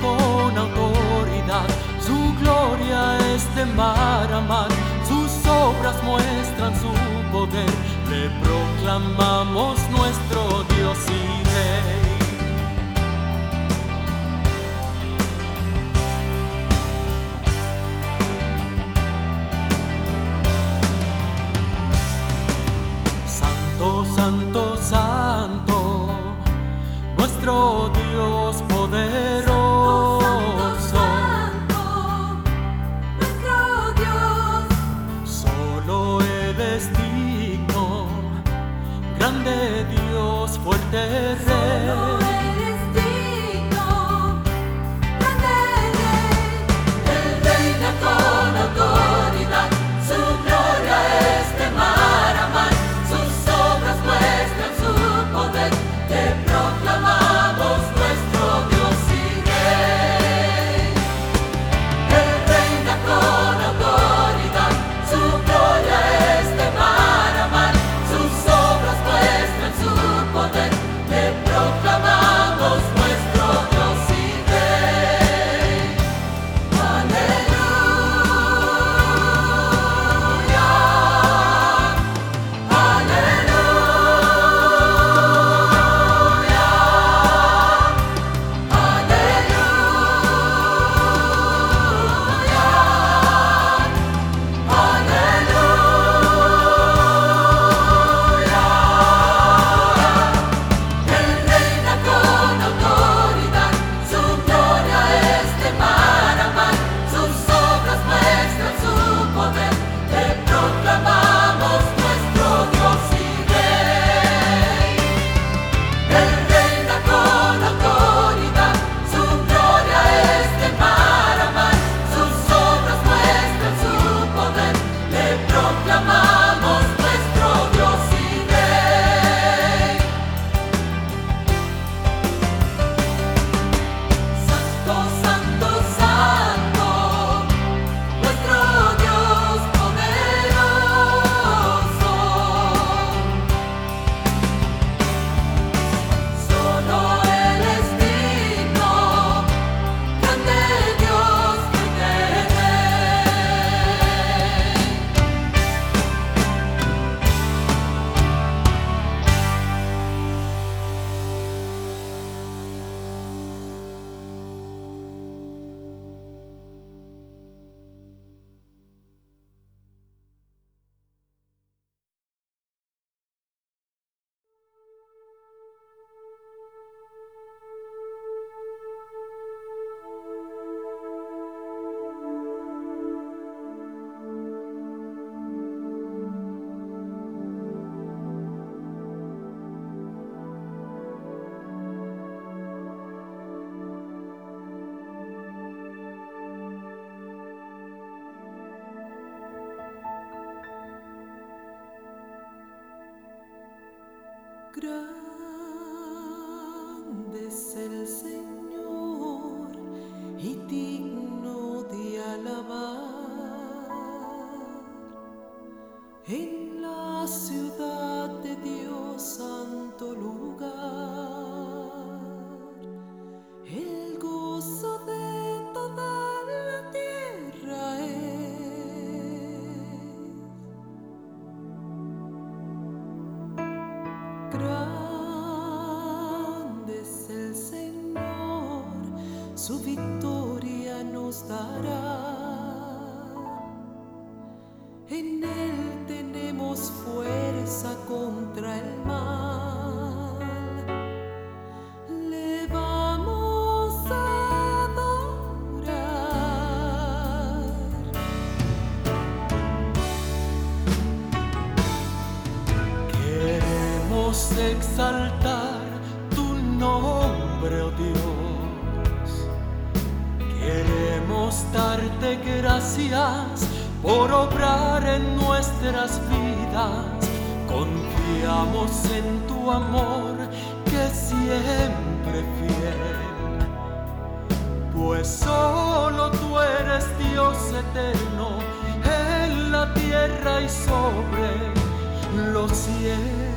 con autoridad, su gloria es de mar a mar, sus obras muestran su poder, le proclamamos nuestro Dios y Rey. Santo, santo, santo. grande. Exaltar tu nombre, oh Dios. Queremos darte gracias por obrar en nuestras vidas. Confiamos en tu amor que siempre fiel. Pues solo tú eres Dios eterno en la tierra y sobre los cielos.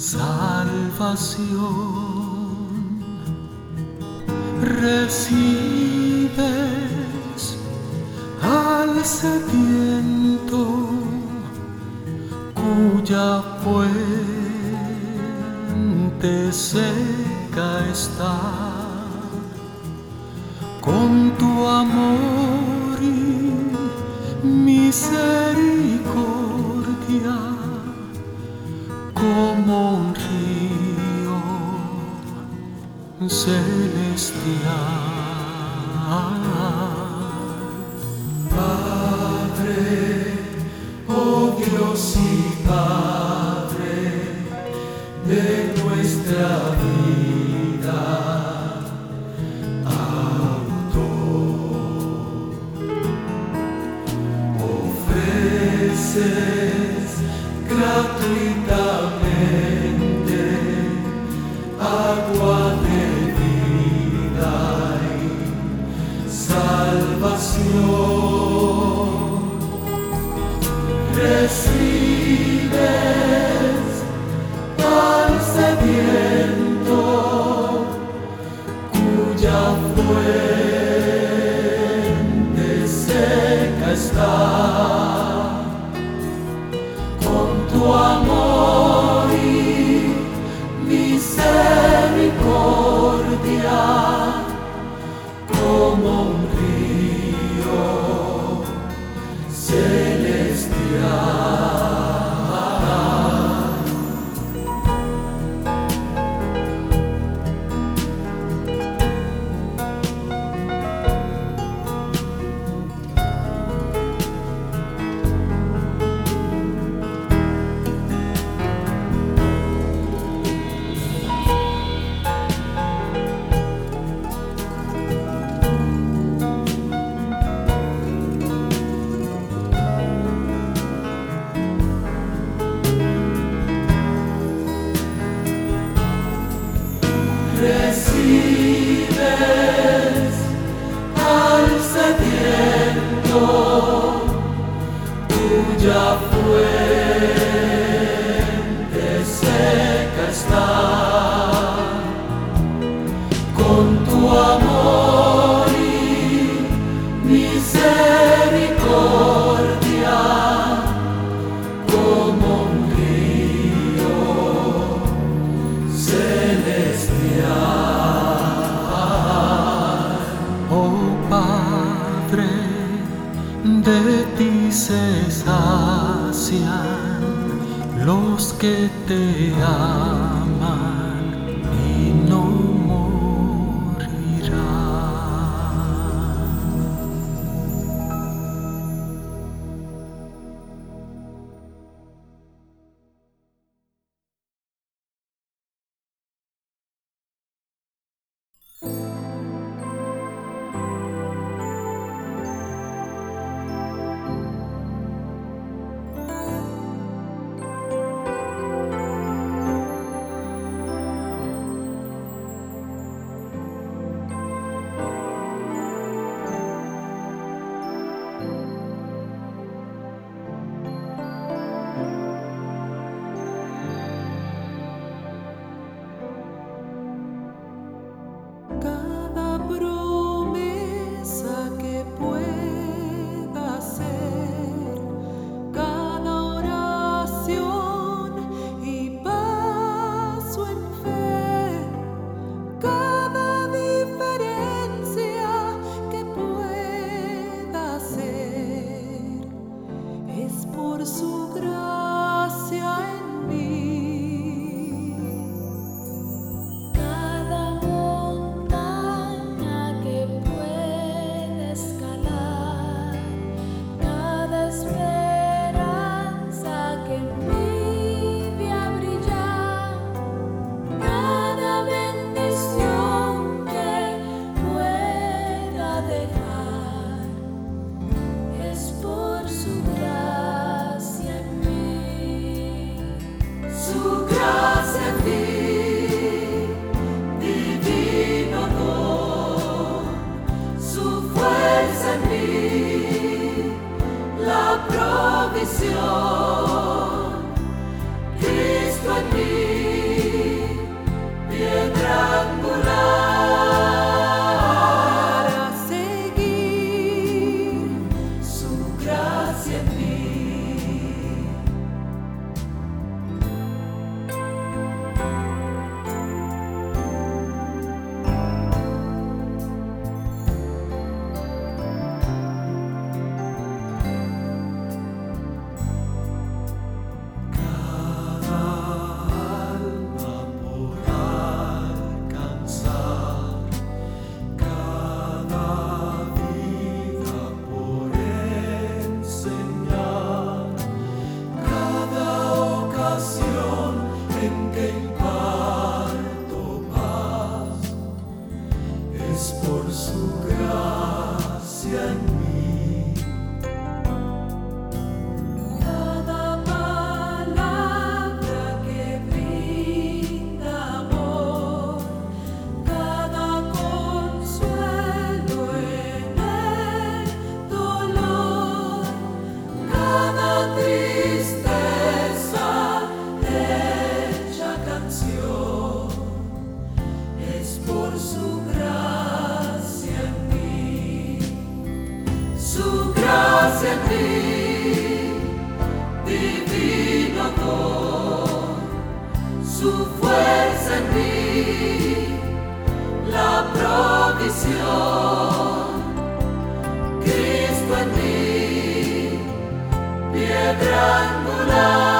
salvación. Recibes al sediento cuya fuente seca está. Con tu amor y miseria como un río celestial. Padre, oh Dios por sua graça. Nuestros labios de